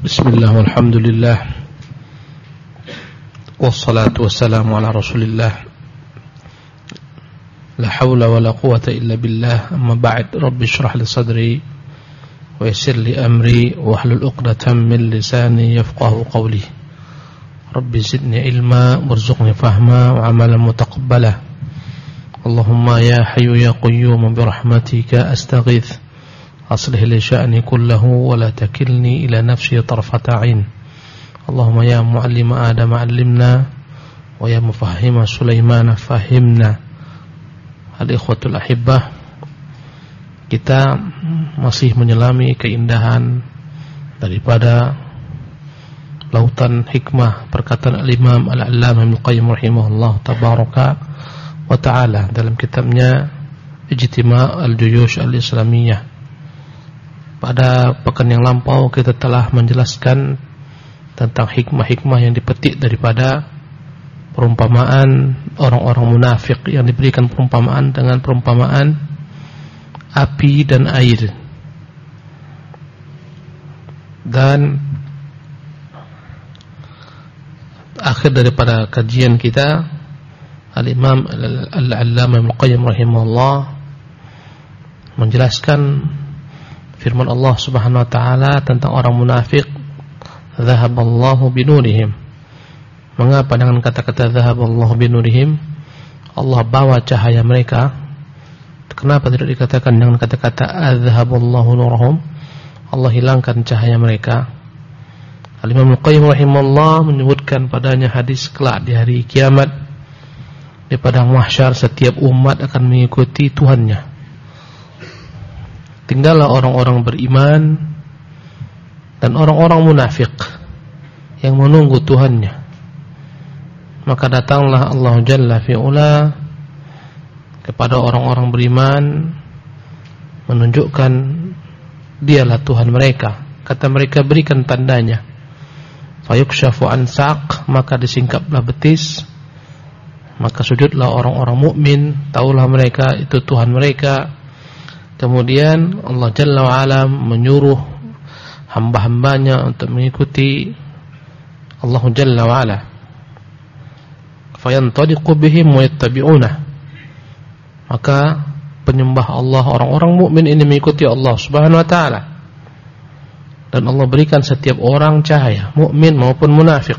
بسم الله والحمد لله والصلاة والسلام على رسول الله. لا حول ولا قوة إلا بالله. أما بعد رب اشرح لي صدري ويسر لي أمري واحلل عقدة من لساني يفقه قولي. رب زدني علما وارزقني فهما وعملا متقبلا. اللهم يا حي يا قيوم برحمتك أستغيث. أصلح لي شأني كله ولا تكلني إلى نفسي طرفة عين اللهم يا معلم آدم علمنا ويا مفهم سليمان فهمنا الإخوة الأحبة kita masih menyelami keindahan daripada lautan hikmah perkataan al-Imam Al-Allamah Ibnu Qayyim rahimahullah tabaraka wa taala dalam kitabnya Ijtima' al-Juyush al-Islamiyah pada pekan yang lampau kita telah menjelaskan tentang hikmah-hikmah yang dipetik daripada perumpamaan orang-orang munafik yang diberikan perumpamaan dengan perumpamaan api dan air. Dan akhir daripada kajian kita Al-Imam Al-Allamah Ibnu Qayyim rahimahullah menjelaskan firman Allah Subhanahu wa taala tentang orang munafik zahaballahu binurihim. Mengapa dengan kata-kata zahaballahu binurihim Allah bawa cahaya mereka. Kenapa tidak dikatakan dengan kata-kata azhaballahu nurahum Allah hilangkan cahaya mereka. Al-Imam Al-Qayyim rahimahullah menyebutkan padanya hadis kelak di hari kiamat. Di padang mahsyar setiap umat akan mengikuti Tuhannya tinggallah orang-orang beriman dan orang-orang munafik yang menunggu Tuhannya. Maka datanglah Allah Jalla fi'ula kepada orang-orang beriman menunjukkan dialah Tuhan mereka. Kata mereka berikan tandanya. Fayukshafu an saq maka disingkaplah betis. Maka sujudlah orang-orang mukmin, taulah mereka itu Tuhan mereka Kemudian Allah Jalla wa'ala menyuruh hamba-hambanya untuk mengikuti Allah Jalla wa'ala. Fayantadiqu bihim wa. Maka penyembah Allah orang-orang mukmin ini mengikuti Allah Subhanahu wa taala. Dan Allah berikan setiap orang cahaya, mukmin maupun munafik.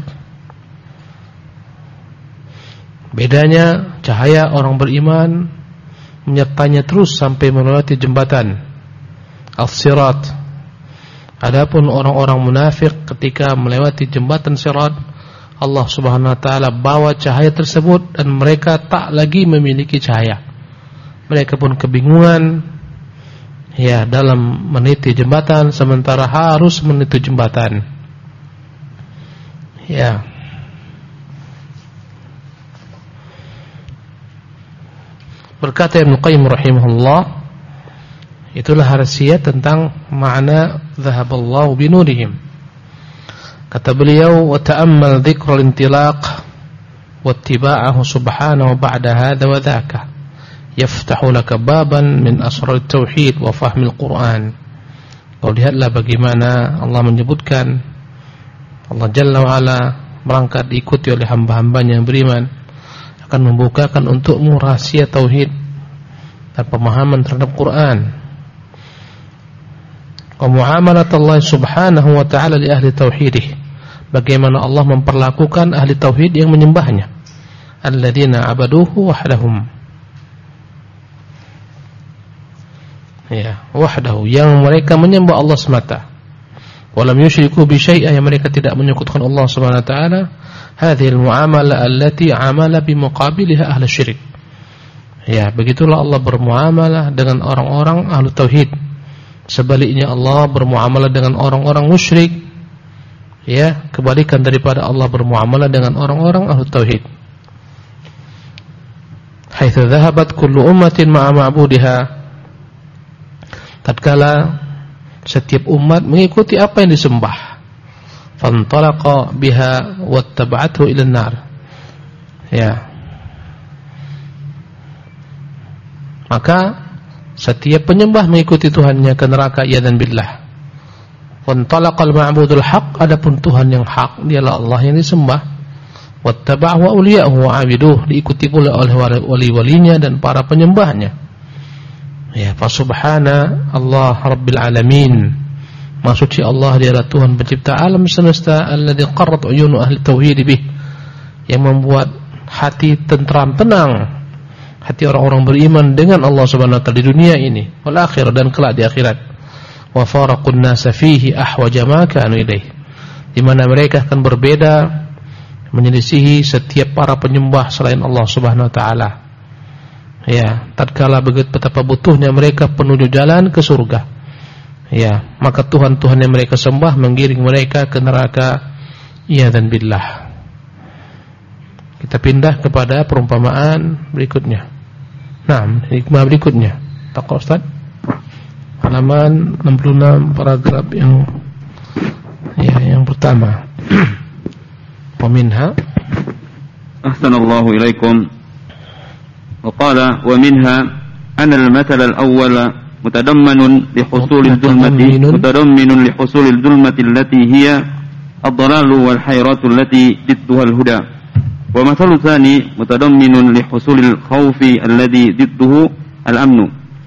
Bedanya cahaya orang beriman menyertanya terus sampai melewati jembatan Al-Sirat. Adapun orang-orang munafik ketika melewati jembatan Sirat, Allah Subhanahu wa taala bawa cahaya tersebut dan mereka tak lagi memiliki cahaya. Mereka pun kebingungan ya dalam meniti jembatan sementara harus meniti jembatan. Ya, Berkata Ibn Qayyim rahimahullah Itulah rahasia tentang makna Zahaballahu binurihim Kata beliau Wa ta'ammal dhikra lintilaq Wattiba'ahu subhanahu ba'da hadha wa dhaka. Yaftahu laka baban min asrar tauhid wa fahmil Qur'an. Kau lihatlah bagaimana Allah menyebutkan Allah Jalla wa'ala Merangkat diikuti oleh hamba-hambanya yang beriman akan membukakan untukmu rahasia tauhid dan pemahaman terhadap Quran. Wa Allah Subhanahu wa taala li ahli tauhidih. Bagaimana Allah memperlakukan ahli tauhid yang menyembahnya. Alladzina abaduhu wahdahum. Ya, wahdahu yang mereka menyembah Allah semata. Walam yusyriku bi syai'in yang mereka tidak menyekutukan Allah Subhanahu wa taala hadhihi al-muamalah allati amala bi muqabiliha ahli syirik. Ya, begitulah Allah bermuamalah dengan orang-orang ahli tauhid. Sebaliknya Allah bermuamalah dengan orang-orang musyrik. Ya, kebalikan daripada Allah bermuamalah dengan orang-orang ahli tauhid. Haitsu dhahabat kullu ummatin ma'a ma'budiha. Tatkala setiap umat mengikuti apa yang disembah fantalaqa biha wattaba'athu ila an-nar ya maka setiap penyembah mengikuti Tuhannya ke neraka ya dan billah Wantalaqal ma'budul haq adapun Tuhan yang hak dialah Allah yang disembah. Wattaba'ahu wa awliya'uhu wa 'abiduh diikuti pula oleh wali-walinya dan para penyembahnya. Ya, fa subhana Allah rabbil alamin. Maksudnya Allah dialah Tuhan pencipta alam semesta alladzi qarrat uyunu ahli tauhid bih. Yang membuat hati tentram tenang. Hati orang-orang beriman dengan Allah Subhanahu wa taala di dunia ini wal akhir dan kelak di akhirat. Wa faraqun nas fihi ahwaja ma kanu ilaih. Di mana mereka akan berbeda menyelisihi setiap para penyembah selain Allah Subhanahu wa taala ya tatkala begitu betapa butuhnya mereka penuju jalan ke surga ya maka Tuhan-Tuhan yang mereka sembah menggiring mereka ke neraka iya dan billah kita pindah kepada perumpamaan berikutnya. Nah, hikmah berikutnya. Takut Ustaz. Halaman 66 paragraf yang ya yang pertama. Peminha. Ahsanallahu ilaikum. وقال ومنها أن المثل الأول متضمن لحصول الظلمة متضمن لحصول الظلمة التي هي الضلال والحيرة التي ضدها الهدى. ومثل ثاني متضمن لحصول الخوف الذي ضده الأمن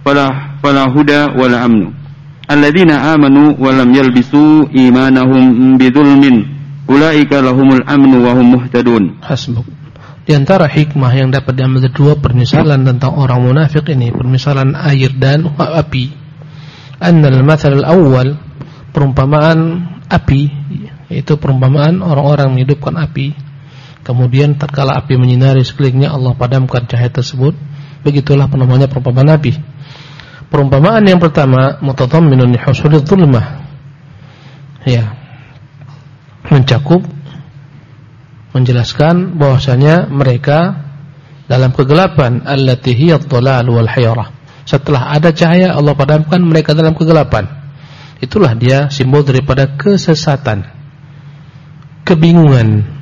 فلا, فلا هدى ولا أمن. الذين آمنوا ولم يلبسوا إيمانهم بظلم أولئك لهم الأمن وهم مهتدون. حسبك. Di antara hikmah yang dapat diambil dua permisalan tentang orang munafik ini, permisalan air dan api. Annal mathal awal perumpamaan api, yaitu perumpamaan orang-orang menghidupkan api Kemudian tatkala api menyinari sekelilingnya Allah padamkan cahaya tersebut. Begitulah penampaknya perumpamaan api. Perumpamaan yang pertama mutadamminun li husulidz zulmah. Ya. Mencakup menjelaskan bahwasanya mereka dalam kegelapan allati hiya dhalal wal hayrah. Setelah ada cahaya Allah padamkan mereka dalam kegelapan. Itulah dia simbol daripada kesesatan. Kebingungan,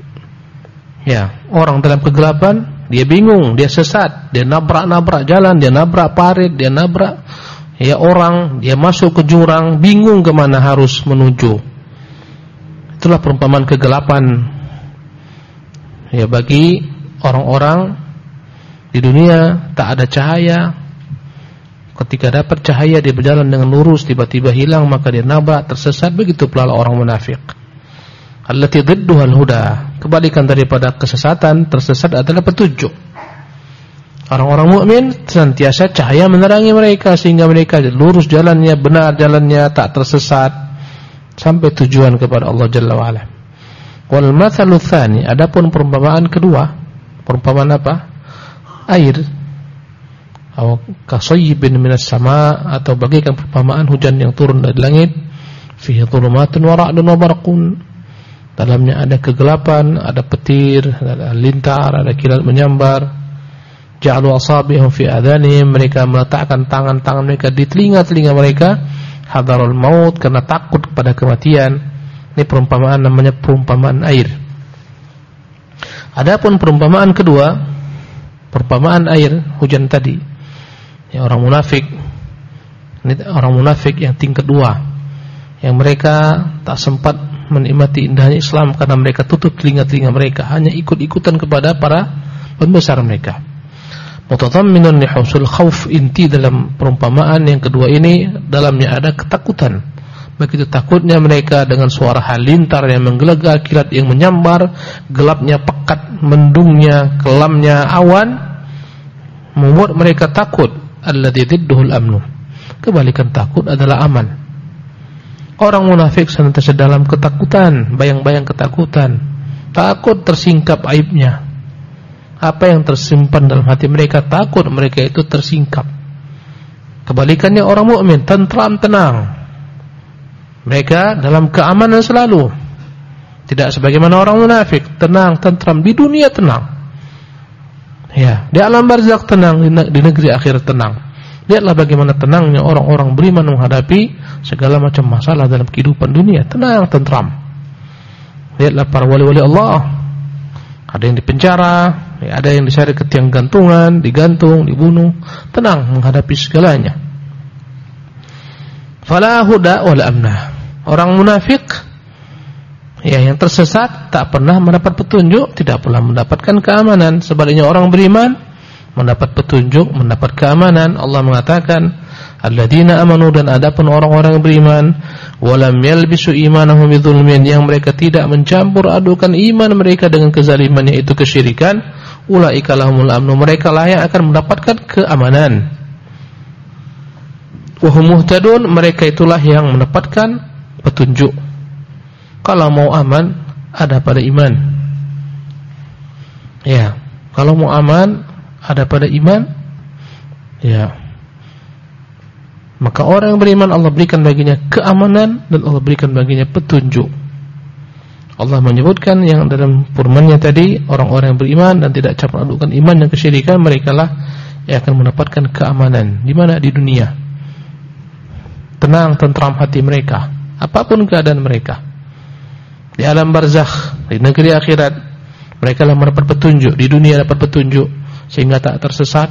Ya, orang dalam kegelapan, dia bingung, dia sesat, dia nabrak-nabrak jalan, dia nabrak parit, dia nabrak ya orang, dia masuk ke jurang, bingung ke mana harus menuju. Itulah perumpamaan kegelapan. Ya bagi orang-orang di dunia tak ada cahaya. Ketika dapat cahaya dia berjalan dengan lurus, tiba-tiba hilang maka dia nabrak, tersesat. Begitu pula orang munafik allati dhidduhal huda. Kebalikan daripada kesesatan, tersesat adalah petunjuk. Orang-orang mukmin senantiasa cahaya menerangi mereka sehingga mereka lurus jalannya, benar jalannya, tak tersesat sampai tujuan kepada Allah Jalla wa ala. Wal mathalu tsani, adapun perumpamaan kedua, perumpamaan apa? Air atau kasayyibin minas sama atau bagaikan perumpamaan hujan yang turun dari langit fihi dhulumatun wa ra'dun wa barqun Dalamnya ada kegelapan, ada petir, ada lintar, ada kilat menyambar. Ja'alu asabihum fi adhanihim, mereka meletakkan tangan-tangan mereka di telinga-telinga mereka hadarul maut karena takut kepada kematian. Ini perumpamaan namanya perumpamaan air. Adapun perumpamaan kedua, perumpamaan air hujan tadi. Ya, orang munafik. Ini orang munafik yang tingkat dua. Yang mereka tak sempat menikmati indahnya Islam karena mereka tutup telinga-telinga mereka hanya ikut-ikutan kepada para pembesar mereka. Mutadamminun li khauf inti dalam perumpamaan yang kedua ini dalamnya ada ketakutan. Begitu takutnya mereka dengan suara halintar yang menggelegar, kilat yang menyambar, gelapnya pekat, mendungnya, kelamnya awan membuat mereka takut. Alladzi didduhul amnu. Kebalikan takut adalah aman. Orang munafik senantiasa dalam ketakutan, bayang-bayang ketakutan, takut tersingkap aibnya. Apa yang tersimpan dalam hati mereka takut mereka itu tersingkap. Kebalikannya orang mukmin tentram tenang. Mereka dalam keamanan selalu. Tidak sebagaimana orang munafik, tenang, tentram di dunia tenang. Ya, di alam barzakh tenang, di negeri akhir tenang. Lihatlah bagaimana tenangnya orang-orang beriman menghadapi segala macam masalah dalam kehidupan dunia. Tenang, tentram. Lihatlah para wali-wali Allah. Ada yang dipenjara, ada yang diseret ke tiang gantungan, digantung, dibunuh. Tenang menghadapi segalanya. Fala huda wala. Orang munafik ya yang tersesat tak pernah mendapat petunjuk, tidak pernah mendapatkan keamanan. Sebaliknya orang beriman mendapat petunjuk, mendapat keamanan. Allah mengatakan, "Alladzina amanu dan adapun orang-orang beriman, walam yalbisu imanahum bidzulmin yang mereka tidak mencampur adukan iman mereka dengan kezaliman yaitu kesyirikan, ulaika lahumul amnu." Mereka lah yang akan mendapatkan keamanan. Wahum muhtadun, mereka itulah yang mendapatkan petunjuk. Kalau mau aman ada pada iman. Ya, kalau mau aman ada pada iman. Ya. Maka orang yang beriman Allah berikan baginya keamanan dan Allah berikan baginya petunjuk. Allah menyebutkan yang dalam firman-Nya tadi orang-orang yang beriman dan tidak campur adukan iman dan kesyirikan mereka lah yang akan mendapatkan keamanan di mana di dunia. Tenang, tentram hati mereka apa pun keadaan mereka. Di alam barzakh, di negeri akhirat mereka lah mendapat petunjuk, di dunia dapat petunjuk sehingga tak tersesat.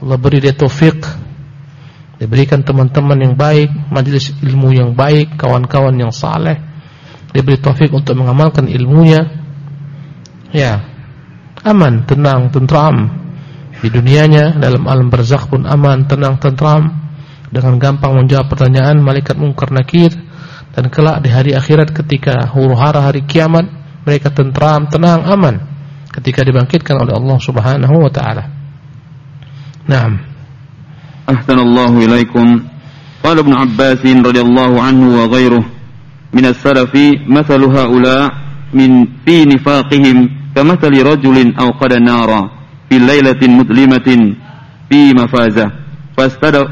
Allah beri dia taufik, diberikan teman-teman yang baik, majelis ilmu yang baik, kawan-kawan yang saleh, diberi taufik untuk mengamalkan ilmunya. Ya, aman, tenang, tentram. Di dunianya, dalam alam barzakh pun aman, tenang, tentram, dengan gampang menjawab pertanyaan malaikat mungkar nakir dan kelak di hari akhirat ketika huru hara hari kiamat mereka tentram, tenang, aman ketika dibangkitkan oleh Allah Subhanahu wa taala. Naam. Ahsanallahu ilaikum. Qala Ibn Abbas radhiyallahu anhu wa ghairuh min as-salaf mathalu haula min fi nifaqihim kamathali rajulin awqada nara fi lailatin mudlimatin fi mafazah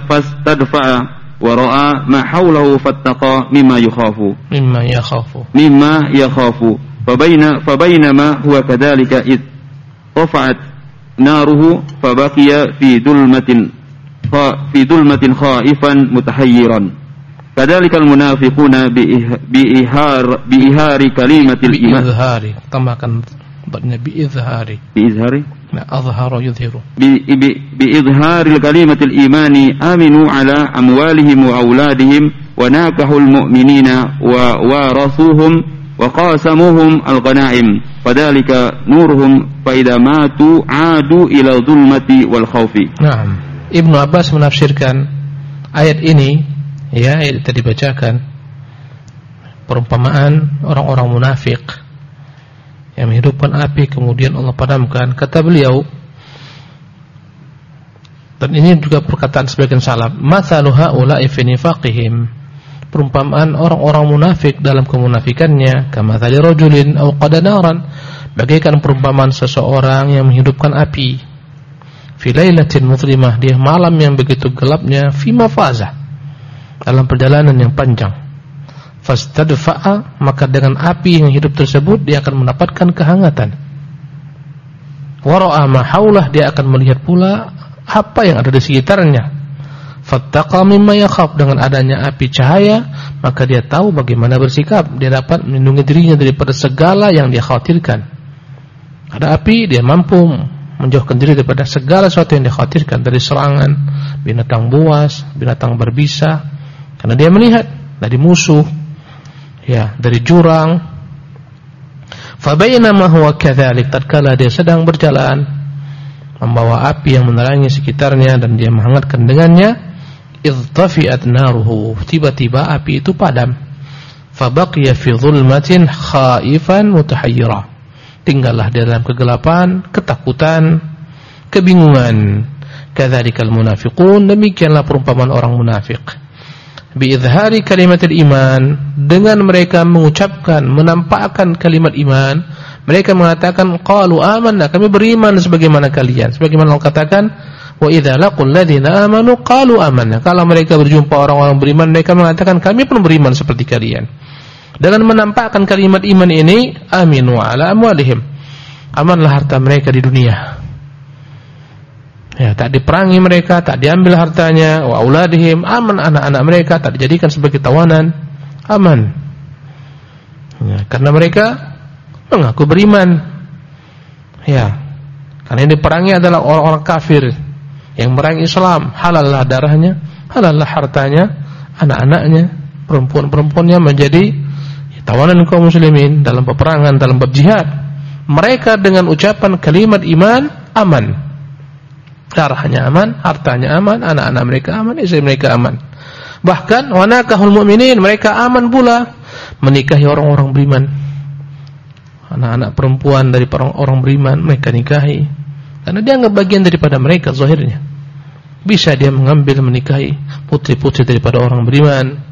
fastadfa'a ورأى ما حوله فاتقى مما يخاف. مما يخاف. مما يخاف. فبين فبينما هو كذلك إذ طفعت ناره فبقي في ظلمة في ظلمة خائفا متحيرا. كذلك المنافقون بإهار بإهار كلمة الإيمان. بإظهار tambahkan بإظهار. بإظهار؟ أظهر يظهر بإظهار الكلمة الإيمان آمنوا على أموالهم وأولادهم وناكحوا المؤمنين ووارثوهم وقاسموهم الغنائم فذلك نورهم فإذا ماتوا عادوا إلى الظلمة والخوف نعم ابن عباس menafsirkan ayat ini ya ayat tadi bacakan perumpamaan orang-orang munafik yang menghidupkan api kemudian Allah padamkan. Kata beliau dan ini juga perkataan sebagian salaf mathalu haula'i fi nifaqihim. Perumpamaan orang-orang munafik dalam kemunafikannya kama tadi rajulin aw qada naran bagaikan perumpamaan seseorang yang menghidupkan api. Fi lailatin mudlimah di malam yang begitu gelapnya fi mafazah. Dalam perjalanan yang panjang fastadfa'a maka dengan api yang hidup tersebut dia akan mendapatkan kehangatan. Wara'a ma haulah dia akan melihat pula apa yang ada di sekitarnya. Fattaqa mimma yakhaf dengan adanya api cahaya maka dia tahu bagaimana bersikap. Dia dapat melindungi dirinya daripada segala yang dia khawatirkan. Ada api dia mampu menjauhkan diri daripada segala sesuatu yang dia khawatirkan. Dari serangan binatang buas binatang berbisa. Karena dia melihat dari musuh ya dari jurang. Fabainama huwa kadzalik tatkala dia sedang berjalan membawa api yang menerangi sekitarnya dan dia menghangatkan dengannya idtafi'at naruhu tiba-tiba api itu padam. Fabaqiya fi dhulmatin khaifan mutahayyira tinggallah di dalam kegelapan ketakutan kebingungan. Kadzalikal munafiqun demikianlah perumpamaan orang munafik biizhari kalimat iman. Dengan mereka mengucapkan menampakkan kalimat iman mereka mengatakan qalu amanna. Kami beriman sebagaimana kalian. Sebagaimana Allah katakan wa idza laqul ladzina amanu qalu amanna. Kalau mereka berjumpa orang-orang beriman mereka mengatakan kami pun beriman seperti kalian. Dengan menampakkan kalimat iman ini aminu ala amwalihim. Amanlah harta mereka di dunia Ya, tak diperangi mereka, tak diambil hartanya, wa auladihim aman anak-anak mereka tak dijadikan sebagai tawanan, aman. Ya, karena mereka mengaku beriman. Ya. Karena yang diperangi adalah orang-orang kafir yang merangi Islam, halallah darahnya, halallah hartanya, anak-anaknya. perempuan-perempuannya menjadi tawanan kaum muslimin dalam peperangan, dalam berjihad. Mereka dengan ucapan kalimat iman aman. Darahnya aman, hartanya aman, anak-anak mereka aman, istri mereka aman. Bahkan wanakahul mu'minin, mereka aman pula menikahi orang-orang beriman. Anak-anak perempuan dari orang-orang beriman mereka nikahi. Karena dia anggap bagian daripada mereka zahirnya. Bisa dia mengambil menikahi putri-putri daripada orang beriman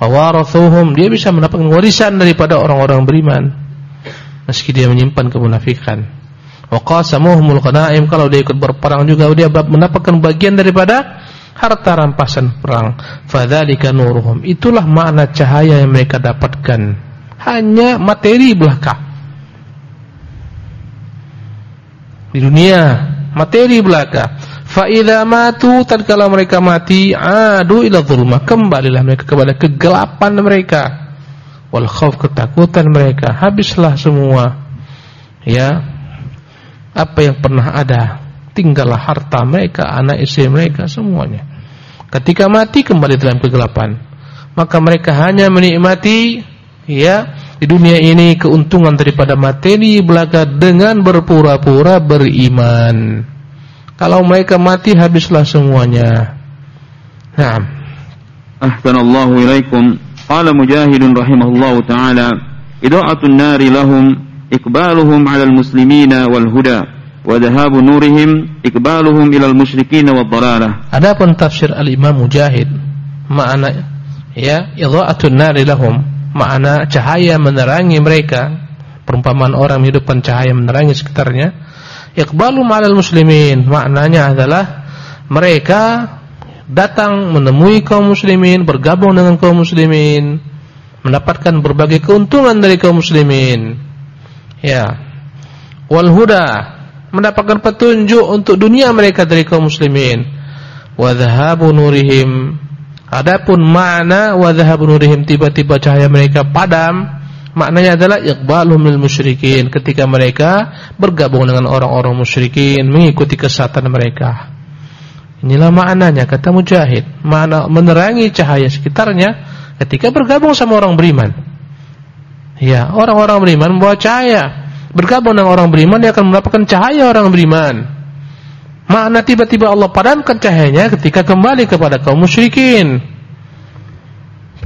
wawarathuhum dia bisa mendapatkan warisan daripada orang-orang beriman meski dia menyimpan kemunafikan wa qasamuhumul ghanaim. Kalau dia ikut berperang juga dia mendapatkan bagian daripada harta rampasan perang. Fadzalika nuruhum. Itulah makna cahaya yang mereka dapatkan. Hanya materi belaka. Di dunia materi belaka. Fa idza matu tatkala mereka mati adu ila dzulma kembalilah mereka kepada kegelapan mereka. Wal khauf ketakutan mereka. Habislah semua. Ya apa yang pernah ada tinggallah harta mereka anak istri mereka semuanya ketika mati kembali dalam kegelapan maka mereka hanya menikmati ya di dunia ini keuntungan daripada materi belaka dengan berpura-pura beriman kalau mereka mati habislah semuanya. Naam. Ahsanallahu ilaikum. Qala Mujahid rahimahullahu taala, ida'atun nari lahum iqbaluhum 'ala al-muslimina wal huda wa dhahabu nurihim iqbaluhum ila al-musyrikin wad dhalalah. Adapun tafsir al-Imam Mujahid makna ya idha'atun nari lahum makna cahaya menerangi mereka perumpamaan orang menghidupkan cahaya menerangi sekitarnya Iqbalu ma'al muslimin maknanya adalah mereka datang menemui kaum muslimin, bergabung dengan kaum muslimin, mendapatkan berbagai keuntungan dari kaum muslimin. Ya. Wal huda, mendapatkan petunjuk untuk dunia mereka dari kaum muslimin. Wa dhahabu nurihim. Adapun makna wa dhahabu nurihim tiba-tiba cahaya mereka padam Maknanya adalah iqbalhum lil musyrikin ketika mereka bergabung dengan orang-orang musyrikin mengikuti kesatan mereka. Inilah maknanya kata Mujahid, makna menerangi cahaya sekitarnya ketika bergabung sama orang beriman. Ya, orang-orang beriman membawa cahaya. Bergabung dengan orang beriman dia akan mendapatkan cahaya orang beriman. Makna tiba-tiba Allah padamkan cahayanya ketika kembali kepada kaum musyrikin.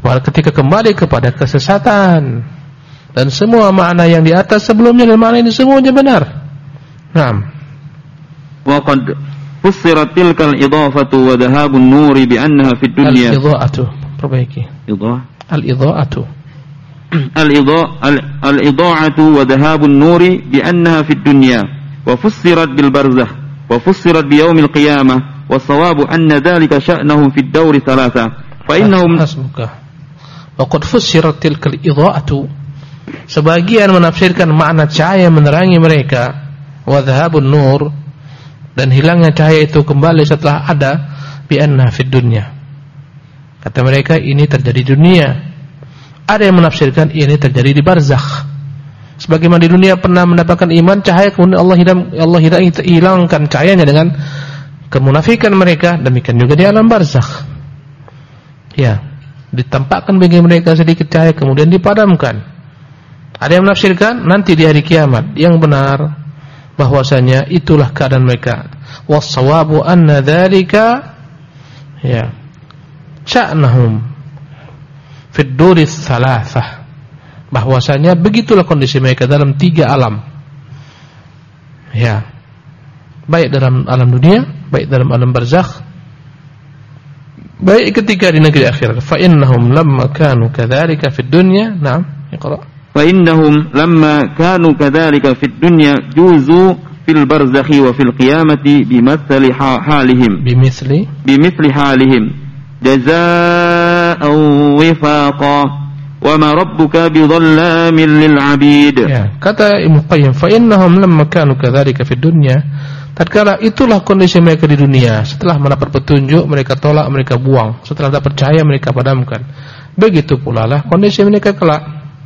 Ketika kembali kepada kesesatan dan semua makna yang di atas sebelumnya dan makna ini semuanya benar. Naam. Wa qad fussirat tilkal idhafatu wa dhahabun nuri bi annaha fid dunya. Al-idha'atu. Perbaiki. Idhah. Al-idha'atu. Al-idha'atu wa dhahabun nuri bi annaha fid dunya wa fussirat bil barzakh wa fussirat bi yaumil qiyamah wa sawabu anna dhalika sya'nahum fid dawri thalatha fa innahum hasbuka wa qad fussirat tilkal idha'atu Sebagian menafsirkan makna cahaya menerangi mereka. wadhabun nur dan hilangnya cahaya itu kembali setelah ada bi anna fid dunya. Kata mereka ini terjadi di dunia. Ada yang menafsirkan ini terjadi di barzakh. Sebagaimana di dunia pernah mendapatkan iman cahaya kemudian Allah hilang Allah hilangkan cahayanya dengan kemunafikan mereka, demikian juga di alam barzakh. Ya, ditampakkan bagi mereka sedikit cahaya kemudian dipadamkan. Ada yang menafsirkan nanti di hari kiamat. Yang benar bahwasanya itulah keadaan mereka. Was-shawabu anna dzalika ya sya'nahum fiduris salasah. Bahwasanya begitulah kondisi mereka dalam tiga alam. Ya. Baik dalam alam dunia baik dalam alam barzakh baik ketika di negeri akhirat fa innahum lamma kanu kadzalika fid dunya. Na'am iqra. Fa innahum lamma kanu kadzalika fid dunya juzu fil barzakhi wa fil qiyamati bimithli halihim. Bimithli bimithli halihim. Jazaa جزاء وفاقا وما ربك بظلام للعبيد ya, kata Ibnu Qayyim fa innahum lamma kanu kadzalika fid dunya tatkala itulah kondisi mereka di dunia setelah mendapat petunjuk mereka tolak mereka buang setelah dapat cahaya mereka padamkan begitu pula lah kondisi mereka kelak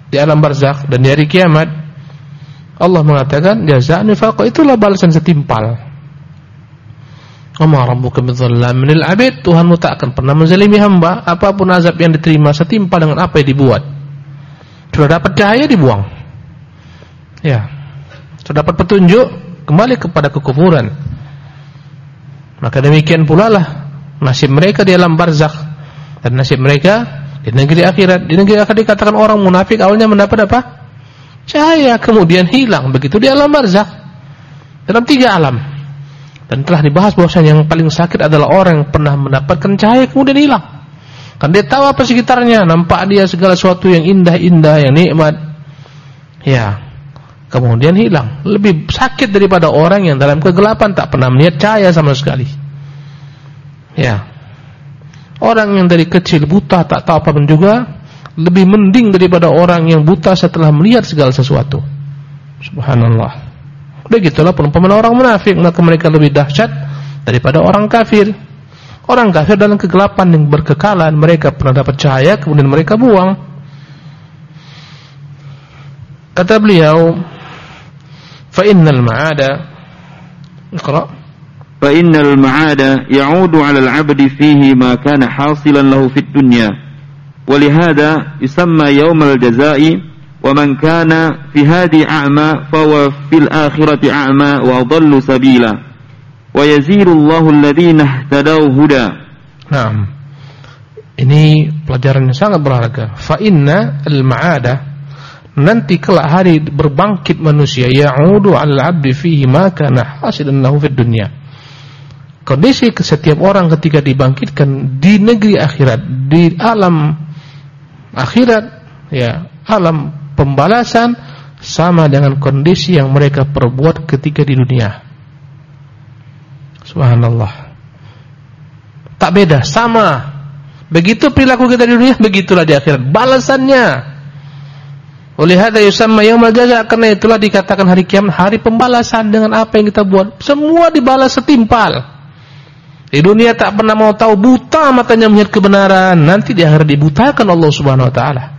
di alam barzakh dan di hari kiamat Allah mengatakan jazaa nifaq itulah balasan setimpal. Wa rabbuka bidzallamin lil 'abid. Tuhanmu tak akan pernah menzalimi hamba, apa pun azab yang diterima setimpal dengan apa yang dibuat. Sudah dapat cahaya dibuang. Ya. Sudah dapat petunjuk kembali kepada kekufuran. Maka demikian pula lah nasib mereka di alam barzakh dan nasib mereka di negeri akhirat. Di negeri akhirat dikatakan orang munafik awalnya mendapat apa? Cahaya kemudian hilang begitu di alam barzakh. Dalam tiga alam. Dan telah dibahas bahwasanya yang paling sakit adalah orang yang pernah mendapatkan cahaya kemudian hilang. Kan dia tahu apa sekitarnya, nampak dia segala sesuatu yang indah-indah, yang nikmat. Ya. Kemudian hilang. Lebih sakit daripada orang yang dalam kegelapan tak pernah melihat cahaya sama sekali. Ya. Orang yang dari kecil buta tak tahu apa pun juga lebih mending daripada orang yang buta setelah melihat segala sesuatu. Subhanallah. Begitulah perumpamaan orang munafik, maka mereka lebih dahsyat daripada orang kafir. Orang kafir dalam kegelapan yang berkekalan, mereka pernah dapat cahaya kemudian mereka buang. Kata beliau, "Fa innal ma'ada" Iqra. "Fa innal ma'ada ya'udu 'ala al-'abdi fihi ma kana hasilan lahu fid dunya." ولهذا يسمى يوم الجزاء ومن كان في هذه أعمى فهو في الآخرة أعمى وأضل سبيلا ويزيل الله الذين اهتدوا هدى نعم ini pelajaran yang sangat berharga fa inna al-ma'ada nanti kelak hari berbangkit manusia ya'udu 'alal 'abdi fihi ma kana hasilan lahu fid dunya kondisi setiap orang ketika dibangkitkan di negeri akhirat di alam akhirat ya alam pembalasan sama dengan kondisi yang mereka perbuat ketika di dunia. Subhanallah. Tak beda, sama. Begitu perilaku kita di dunia, begitulah di akhirat. Balasannya. Oleh hada yusamma yaumul jaza karena itulah dikatakan hari kiamat hari pembalasan dengan apa yang kita buat. Semua dibalas setimpal. Di dunia tak pernah mau tahu buta matanya melihat kebenaran, nanti di akhirat dibutakan Allah Subhanahu wa taala.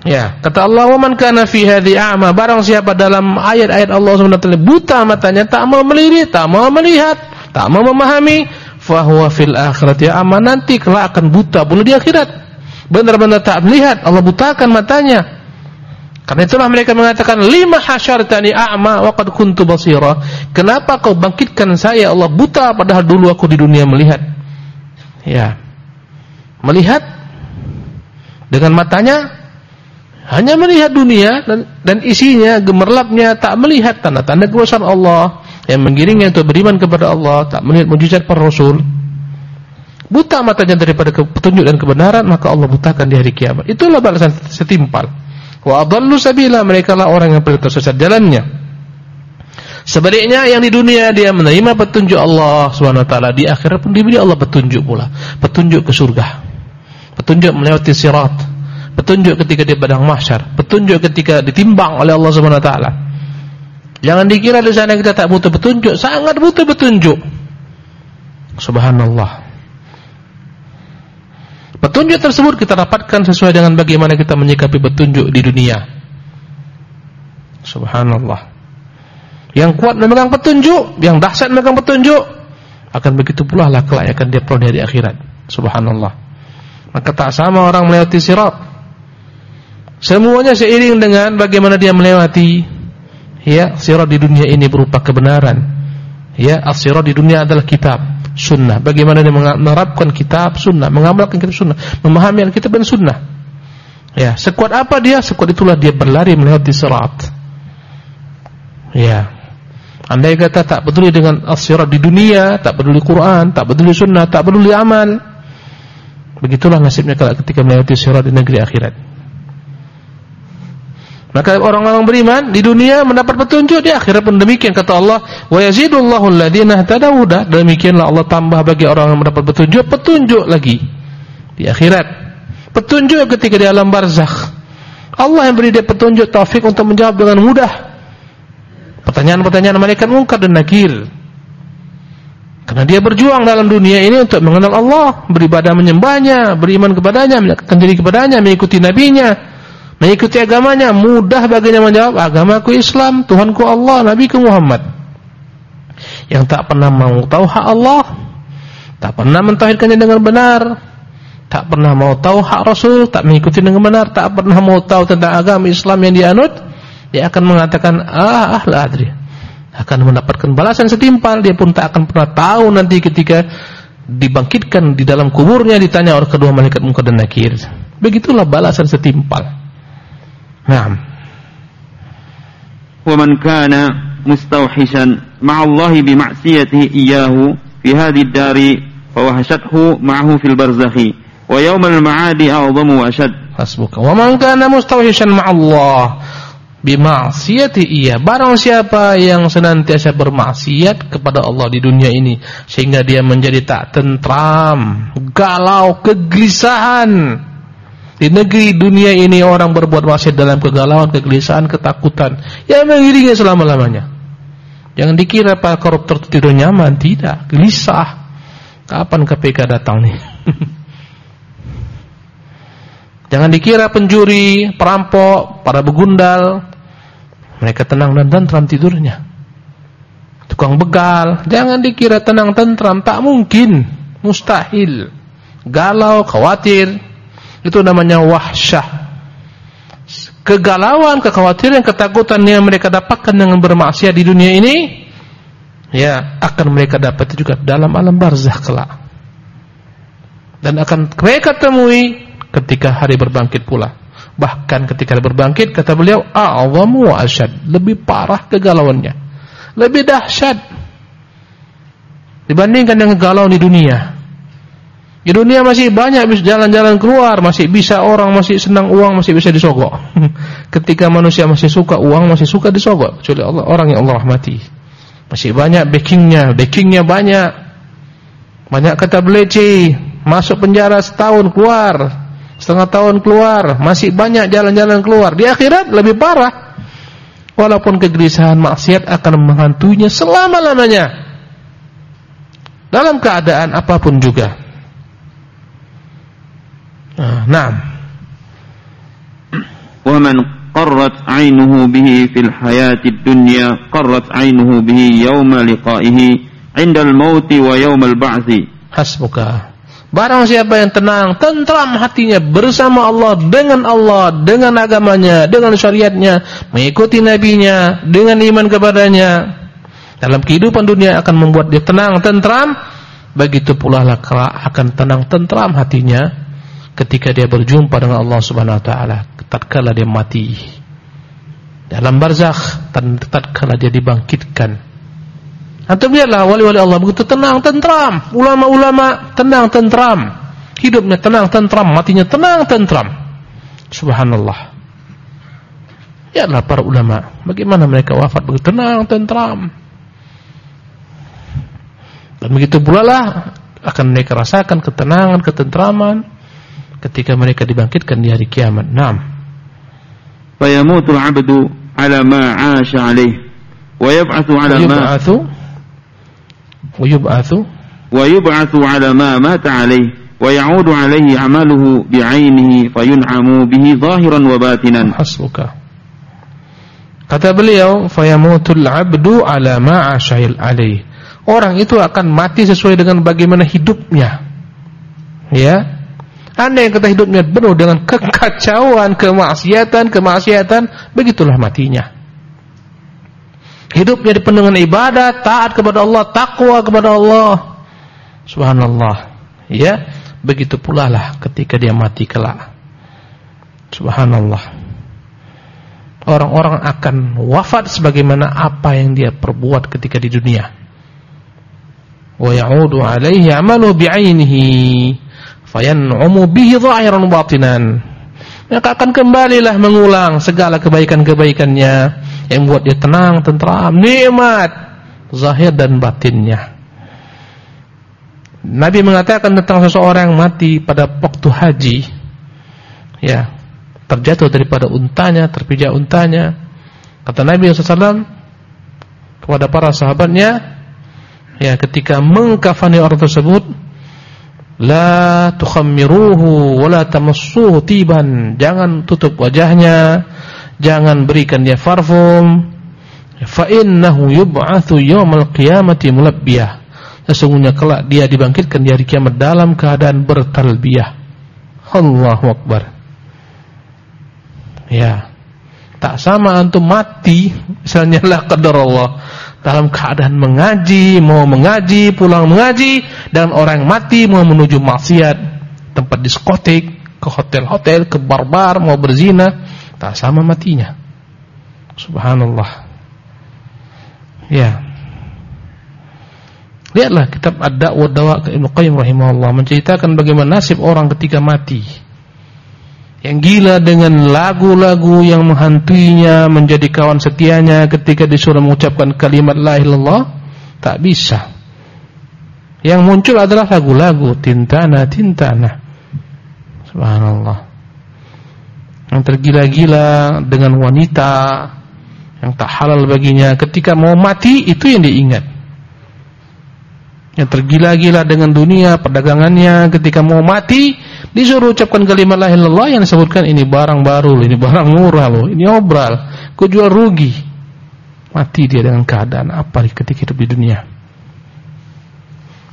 Ya, kata Allah, "Wa man kana fi hadhi a'ma," barang siapa dalam ayat-ayat Allah Subhanahu wa buta matanya, tak mau melihat, tak mau melihat, tak mau memahami, fa huwa fil akhirati a'ma, nanti kelak akan buta pula di akhirat. Benar-benar tak melihat, Allah butakan matanya. Karena itulah mereka mengatakan, "Lima hasyartani a'ma wa qad kuntu basira." Kenapa kau bangkitkan saya Allah buta padahal dulu aku di dunia melihat? Ya. Melihat dengan matanya hanya melihat dunia dan, dan isinya, gemerlapnya, tak melihat tanda-tanda kekuasaan Allah yang menggiringnya untuk beriman kepada Allah, tak melihat mujizat para rasul. Buta matanya daripada petunjuk dan kebenaran, maka Allah butakan di hari kiamat. Itulah balasan setimpal. Wa adallu sabila, mereka lah orang yang paling tersesat jalannya. Sebaliknya yang di dunia dia menerima petunjuk Allah SWT di akhirat pun diberi Allah petunjuk pula, petunjuk ke surga, petunjuk melewati sirat, petunjuk ketika di padang mahsyar, petunjuk ketika ditimbang oleh Allah Subhanahu wa taala. Jangan dikira di sana kita tak butuh petunjuk, sangat butuh petunjuk. Subhanallah. Petunjuk tersebut kita dapatkan sesuai dengan bagaimana kita menyikapi petunjuk di dunia. Subhanallah. Yang kuat memegang petunjuk, yang dahsyat memegang petunjuk, akan begitu pula lah kelak akan dia peroleh di akhirat. Subhanallah. Maka tak sama orang melewati sirat Semuanya seiring dengan bagaimana dia melewati ya sirat di dunia ini berupa kebenaran. Ya, as-sirat di dunia adalah kitab, sunnah. Bagaimana dia menerapkan kitab, sunnah, mengamalkan kitab sunnah, memahami kitab dan sunnah. Ya, sekuat apa dia, sekuat itulah dia berlari melewati sirat. Ya. Andai kata tak peduli dengan as-sirat di dunia, tak peduli Quran, tak peduli sunnah, tak peduli amal. Begitulah nasibnya ketika melewati sirat di negeri akhirat. Maka orang-orang beriman di dunia mendapat petunjuk di akhirat pun demikian kata Allah wa yazidullahu alladziina ihtadaw demikianlah Allah tambah bagi orang yang mendapat petunjuk petunjuk lagi di akhirat. Petunjuk ketika di alam barzakh. Allah yang beri dia petunjuk taufik untuk menjawab dengan mudah. Pertanyaan-pertanyaan malaikat mungkar dan nakir. Karena dia berjuang dalam dunia ini untuk mengenal Allah beribadah menyembahnya beriman kepadanya mendekatkan diri kepadanya mengikuti nabinya mengikuti agamanya mudah baginya menjawab agamaku Islam Tuhanku Allah Nabiku Muhammad yang tak pernah mau tahu hak Allah, tak pernah mentauhidkannya dengan benar, tak pernah mau tahu hak Rasul, tak mengikuti dengan benar, tak pernah mau tahu tentang agama Islam yang dianut, dia akan mengatakan ah ah la adri. Akan mendapatkan balasan setimpal, dia pun tak akan pernah tahu nanti ketika dibangkitkan di dalam kuburnya ditanya oleh kedua malaikat munkar dan nakir. Begitulah balasan setimpal. Naam. Wa man kana mustawhishan ma'a Allah bi ma'siyatihi iyyahu fi hadhihi ad-dari fa wahashathu ma'ahu fil barzakhi wa yawm al-ma'adi a'zamu wa ashad. Hasbuka. Wa man kana mustawhishan ma'a Allah bimaksiati iya barang siapa yang senantiasa bermaksiat kepada Allah di dunia ini sehingga dia menjadi tak tentram galau kegelisahan di negeri dunia ini orang berbuat maksiat dalam kegalauan kegelisahan ketakutan. Yang mengiringi selama-lamanya. Jangan dikira para koruptor tidur nyaman. Tidak. Gelisah. Kapan KPK datang nih? Jangan dikira pencuri, perampok, para begundal. Mereka tenang dan tentram tidurnya. Tukang begal, jangan dikira tenang tentram, tak mungkin, mustahil. Galau, khawatir, itu namanya wahsyah. Kegalauan, kekhawatiran, ketakutan yang mereka dapatkan dengan bermaksiat di dunia ini, ya akan mereka dapat juga dalam alam barzah kelak. Dan akan mereka temui ketika hari berbangkit pula. Bahkan ketika berbangkit kata beliau, "A'zamu wa asyad." Lebih parah kegalauannya. Lebih dahsyat dibandingkan dengan galau di dunia. Di dunia masih banyak jalan-jalan keluar, masih bisa orang masih senang uang masih bisa disogok. Ketika manusia masih suka uang masih suka disogok, kecuali Allah orang yang Allah rahmati. Masih banyak backingnya, backingnya banyak. Banyak kata beleci, masuk penjara setahun keluar, setengah tahun keluar, masih banyak jalan-jalan keluar. Di akhirat lebih parah. Walaupun kegelisahan maksiat akan menghantuinya selama-lamanya. Dalam keadaan apa pun juga. Nah. ومن قرت عينه به في الحياة الدنيا قرت عينه به يوم لقائه عند الموت ويوم البعث حسبك Barang siapa yang tenang, tentram hatinya bersama Allah, dengan Allah, dengan agamanya, dengan syariatnya, mengikuti nabinya, dengan iman kepadanya. Dalam kehidupan dunia akan membuat dia tenang, tentram. Begitu pula lah akan tenang, tentram hatinya ketika dia berjumpa dengan Allah Subhanahu wa taala tatkala dia mati. Dalam barzakh tatkala dia dibangkitkan Antum lihatlah wali-wali Allah begitu tenang, tentram. Ulama-ulama tenang, tentram. Hidupnya tenang, tentram. Matinya tenang, tentram. Subhanallah. Lihatlah para ulama. Bagaimana mereka wafat begitu tenang, tentram. Dan begitu pula lah akan mereka rasakan ketenangan, ketentraman ketika mereka dibangkitkan di hari kiamat. Naam. Fayamutul 'abdu 'ala ma 'asha 'alayh wa yab'atsu 'ala ma yab'atsu wa yub'atsu wa yub'atsu 'ala ma mata 'alayh wa ya'udu 'alayhi 'amaluhu bi 'aynihi fa yun'amu bihi zahiran wa batinan. Hasbuka. Kata beliau, fa fayamutul 'abdu 'ala ma 'asha 'alayh. Orang itu akan mati sesuai dengan bagaimana hidupnya. Ya, anda yang kata hidupnya penuh dengan kekacauan, kemaksiatan, kemaksiatan, begitulah matinya. Hidupnya dipenuhi dengan ibadah, taat kepada Allah, takwa kepada Allah. Subhanallah. Ya, begitu pula lah ketika dia mati kelak. Subhanallah. Orang-orang akan wafat sebagaimana apa yang dia perbuat ketika di dunia. Wa ya'udu 'alaihi 'amalu bi'ainihi fayan'umu bihi dhahiran batinan. Maka akan kembalilah mengulang segala kebaikan-kebaikannya yang buat dia tenang, tentram, nikmat zahir dan batinnya. Nabi mengatakan tentang seseorang mati pada waktu haji, ya terjatuh daripada untanya, terpijak untanya. Kata Nabi SAW kepada para sahabatnya, ya ketika mengkafani orang tersebut, la tukhammiruhu wa la tamassuhu tiban, jangan tutup wajahnya, jangan berikan dia parfum. Fa innahu yub'atsu yaumal qiyamati mulabbiyah. Sesungguhnya kelak dia dibangkitkan di hari kiamat dalam keadaan bertalbiyah. Allahu akbar. Ya. Tak sama antum mati misalnya la qadar Allah dalam keadaan mengaji mau mengaji pulang mengaji dan orang mati mau menuju maksiat tempat diskotik ke hotel-hotel ke barbar mau berzina tak sama matinya subhanallah Ya. Lihatlah kitab Ad-Da'wa Dawa Ibnu Qayyim rahimahullah menceritakan bagaimana nasib orang ketika mati. Yang gila dengan lagu-lagu yang menghantuinya menjadi kawan setianya ketika disuruh mengucapkan kalimat la ilallah tak bisa. Yang muncul adalah lagu-lagu tintana tintana. Subhanallah. Yang tergila-gila dengan wanita yang tak halal baginya ketika mau mati itu yang diingat yang tergila-gila dengan dunia perdagangannya ketika mau mati disuruh ucapkan kalimat la ilallah yang disebutkan ini barang baru ini barang murah loh ini obral kau jual rugi mati dia dengan keadaan apa ketika hidup di dunia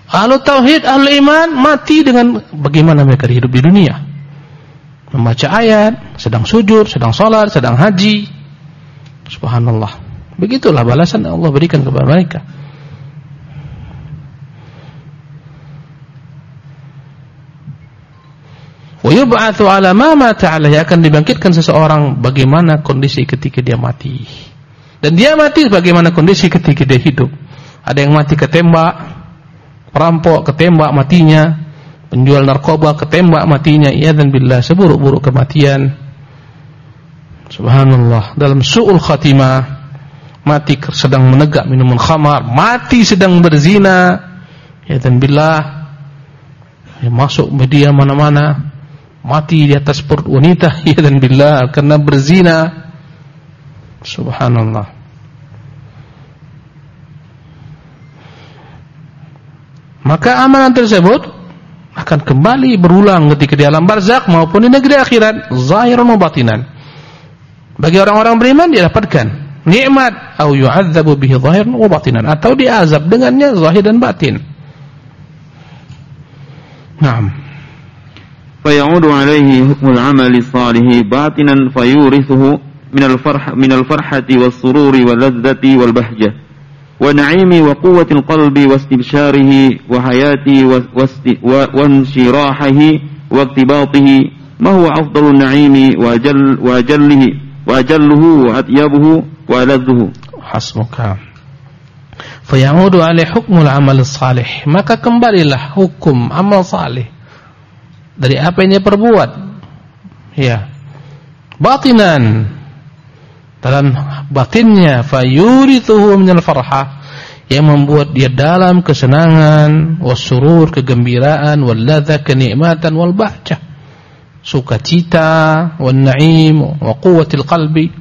Ahlu tauhid, ahlu iman mati dengan bagaimana mereka hidup di dunia. Membaca ayat, sedang sujud, sedang sholat, sedang haji, Subhanallah. Begitulah balasan Allah berikan kepada mereka. Wa yub'atsu 'ala ma mata akan dibangkitkan seseorang bagaimana kondisi ketika dia mati. Dan dia mati bagaimana kondisi ketika dia hidup. Ada yang mati ketembak, perampok ketembak matinya, penjual narkoba ketembak matinya, iya dan billah seburuk-buruk kematian. Subhanallah dalam su'ul khatimah mati sedang menegak minuman khamar mati sedang berzina ya dan billah ya, masuk media mana-mana mati di atas perut wanita ya dan billah karena berzina. Subhanallah. Maka amalan tersebut akan kembali berulang ketika di alam barzak maupun di negeri akhirat zahiran batinan. Bagi orang-orang beriman dia dapatkan nikmat. Atau yu'adzabu bihi zahiran wa batinan. Atau diazab dengannya zahir dan batin. Naam. فيعود عليه حكم العمل الصالح باطنا فيورثه من الفرح من الفرحة والسرور واللذة والبهجة ونعيم وقوة القلب واستبشاره وحياته وانشراحه واقتباطه ما هو أفضل النعيم وأجل وأجله wa atyabuhu wa ladzuhu hasbuka fayaudu alai hukmul amal salih maka kembalilah hukum amal salih dari apa yang dia perbuat? Ya batinan. Dalam batinnya. Fayurithuhu minal farhah. Yang membuat dia dalam kesenangan. Wasurur kegembiraan. Walladza kenikmatan. Wal bahjah sukacita, wan na'im, wa quwwatil qalbi.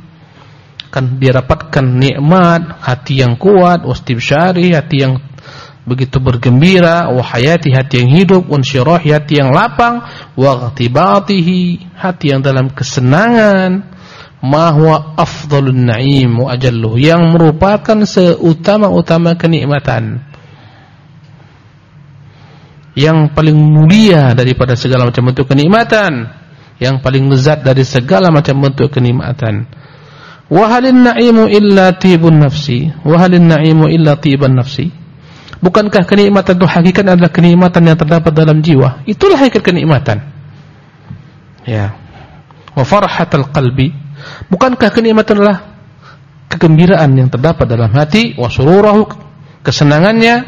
Akan dia dapatkan nikmat, hati yang kuat, wastibsyari, hati yang begitu bergembira, wa hati yang hidup, wa syirahi hati yang lapang, wa ghtibatihi hati yang dalam kesenangan, ma huwa afdhalun na'im wa ajalluh yang merupakan seutama-utama kenikmatan yang paling mulia daripada segala macam bentuk kenikmatan, yang paling lezat dari segala macam bentuk kenikmatan. Wa halin na'imu illa tibun nafsi, wa halin na'imu illa tiban nafsi. Bukankah kenikmatan itu hakikat adalah kenikmatan yang terdapat dalam jiwa? Itulah hakikat kenikmatan. Ya. Wa qalbi. Bukankah kenikmatan adalah kegembiraan yang terdapat dalam hati, wa sururahu kesenangannya,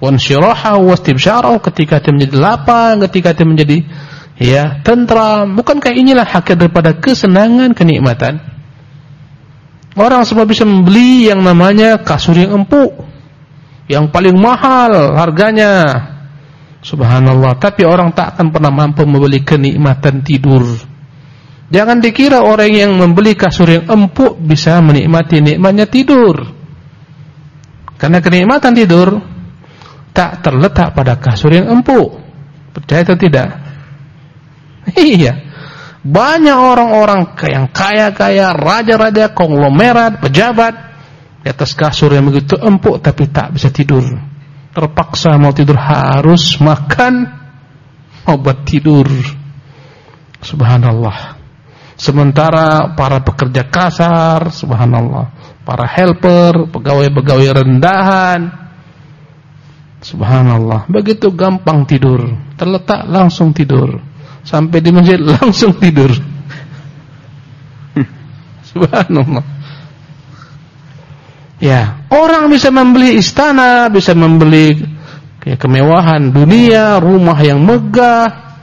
wansyiraha wastibsyarahu ketika dia menjadi lapang, ketika dia menjadi ya tentram. Bukankah inilah hakikat daripada kesenangan, kenikmatan? Orang semua bisa membeli yang namanya kasur yang empuk, yang paling mahal harganya. Subhanallah, tapi orang tak akan pernah mampu membeli kenikmatan tidur. Jangan dikira orang yang membeli kasur yang empuk bisa menikmati nikmatnya tidur. Karena kenikmatan tidur tak terletak pada kasur yang empuk. Percaya atau tidak? Iya. Banyak orang-orang yang kaya-kaya, raja-raja, konglomerat, pejabat Di atas kasur yang begitu empuk tapi tak bisa tidur. Terpaksa mau tidur harus makan obat tidur. Subhanallah. Sementara para pekerja kasar, subhanallah, para helper, pegawai-pegawai rendahan, subhanallah, begitu gampang tidur, terletak langsung tidur, sampai di masjid langsung tidur. Subhanallah. Ya, orang bisa membeli istana, bisa membeli kemewahan dunia, rumah yang megah.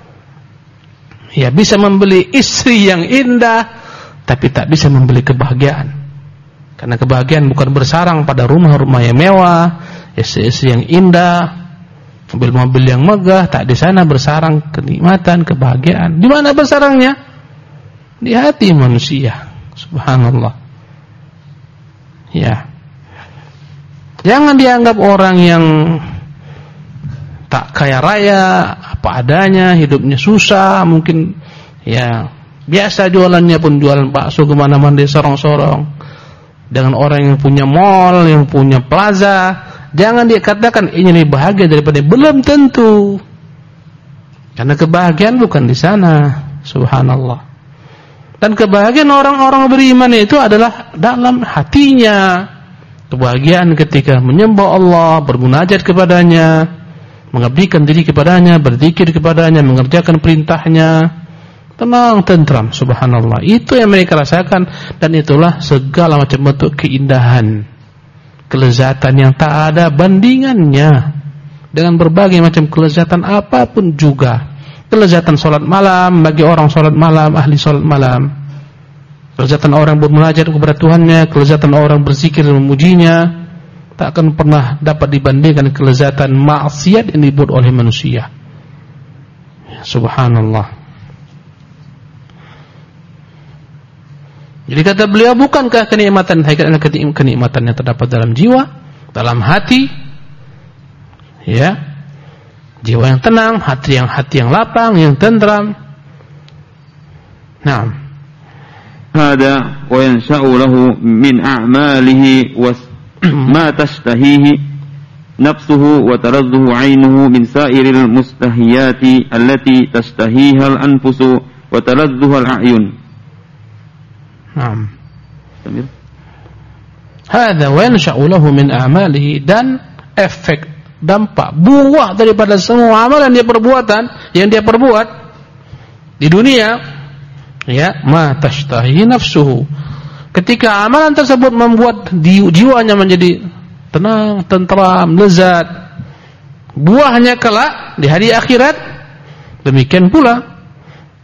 Ya, bisa membeli istri yang indah, tapi tak bisa membeli kebahagiaan. Karena kebahagiaan bukan bersarang pada rumah-rumah yang mewah, istri-istri yang indah, mobil-mobil yang megah, tak di sana bersarang kenikmatan, kebahagiaan. Di mana bersarangnya? Di hati manusia. Subhanallah. Ya. Jangan dianggap orang yang tak kaya raya, apa adanya, hidupnya susah, mungkin ya biasa jualannya pun jualan bakso ke mana-mana di sorong-sorong. Dengan orang yang punya mall, yang punya plaza, jangan dikatakan ini lebih bahagia daripada belum tentu. Karena kebahagiaan bukan di sana. Subhanallah. Dan kebahagiaan orang-orang beriman itu adalah dalam hatinya. Kebahagiaan ketika menyembah Allah, bermunajat kepadanya, mengabdikan diri kepadanya, berzikir kepadanya, mengerjakan perintahnya. Tenang, tentram, subhanallah. Itu yang mereka rasakan dan itulah segala macam bentuk keindahan. Kelezatan yang tak ada bandingannya. Dengan berbagai macam kelezatan apa pun juga kelezatan solat malam bagi orang solat malam, ahli solat malam. Kelezatan orang bermunajat kepada Tuhannya, kelezatan orang berzikir dan memujinya, tak akan pernah dapat dibandingkan kelezatan maksiat yang dibuat oleh manusia. Subhanallah. Jadi kata beliau bukankah kenikmatan hakikatnya kenikmatan yang terdapat dalam jiwa, dalam hati, ya, jiwa yang tenang, hati yang hati yang lapang, yang tentram. Naam. A'malihi wa ma tashtahihi nafsuhu wa taradduhu 'ainuhu min sa'iril mustahiyati allati tashtahiha al-anfusu wa taradduha al-a'yun. Naam. Hada wa yansha'u lahu min a'malihi dan efek dampak buah daripada semua amalan dia perbuatan yang dia perbuat di dunia ya ma tashtahi nafsuhu. Ketika amalan tersebut membuat jiwanya menjadi tenang tentram lezat buahnya kelak di hari akhirat demikian pula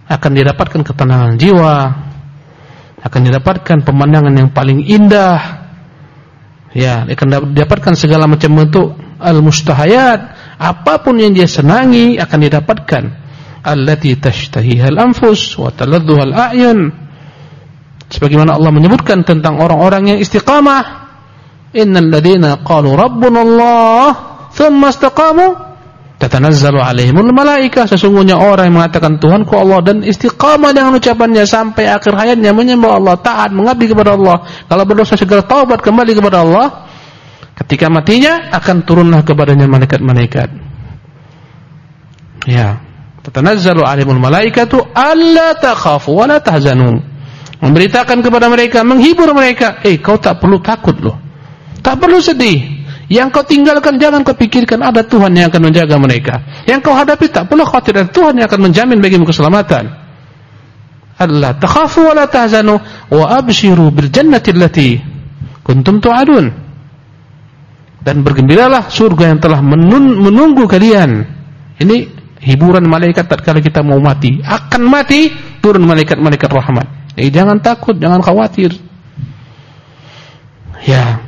akan didapatkan ketenangan jiwa akan didapatkan pemandangan yang paling indah. Ya akan didapatkan segala macam bentuk al-mustahayat, apa pun yang dia senangi akan didapatkan. Allati tashtahiha al-anfus wa taladduha al-a'yun. Sebagaimana Allah menyebutkan tentang orang-orang yang istiqamah. Innal ladzina qalu rabbuna Allah thumma istaqamu tatanazzalu alaihimul malaika sesungguhnya orang yang mengatakan Tuhanku Allah dan istiqamah dengan ucapannya sampai akhir hayatnya menyembah Allah taat mengabdi kepada Allah kalau berdosa segera taubat kembali kepada Allah Ketika matinya akan turunlah kepadanya malaikat-malaikat. Ya, tatanazzalu alimul malaikatu alla takhafu wa la tahzanu. Memberitakan kepada mereka, menghibur mereka, "Eh, kau tak perlu takut loh. Tak perlu sedih. Yang kau tinggalkan jangan kau pikirkan ada Tuhan yang akan menjaga mereka. Yang kau hadapi tak perlu khawatir ada Tuhan yang akan menjamin bagimu keselamatan." Allah takhafu wa la tahzanu wa abshiru bil jannati allati kuntum tu'adun dan bergembiralah surga yang telah menunggu kalian. Ini hiburan malaikat tatkala kita mau mati. Akan mati turun malaikat-malaikat rahmat. Eh, jangan takut, jangan khawatir. Ya,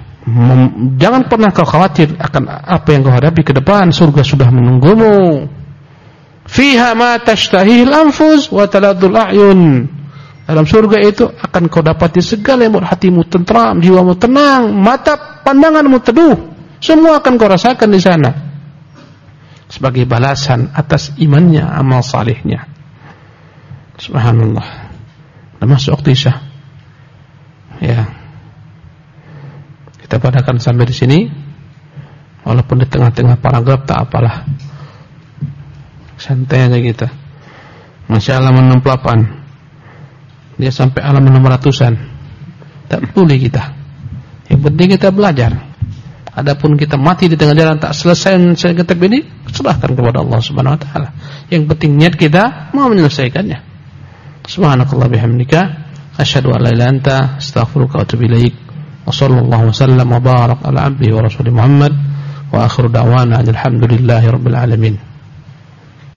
jangan pernah kau khawatir akan apa yang kau hadapi ke depan. Surga sudah menunggumu. Fiha ma tashtahihil anfus wa taladul a'yun. Dalam surga itu akan kau dapati segala yang buat hatimu tentram, jiwamu tenang, mata pandanganmu teduh. Semua akan kau rasakan di sana sebagai balasan atas imannya, amal salihnya. Subhanallah. Dah masuk waktu Isya. Ya. Kita padakan sampai di sini. Walaupun di tengah-tengah paragraf tak apalah. Santai aja kita. Masya halaman 68. Dia sampai halaman 600-an. Tak peduli kita. Yang penting kita belajar. Adapun kita mati di tengah jalan tak selesai menyelesaikan kitab ini, serahkan kepada Allah Subhanahu wa taala. Yang penting niat kita mau menyelesaikannya. Subhanakallah bihamdika asyhadu an la ilaha anta astaghfiruka wa atubu ilaik. Wa sallallahu wasallam wa barak ala abdihi wa Muhammad wa akhiru da'wana alhamdulillahi rabbil alamin.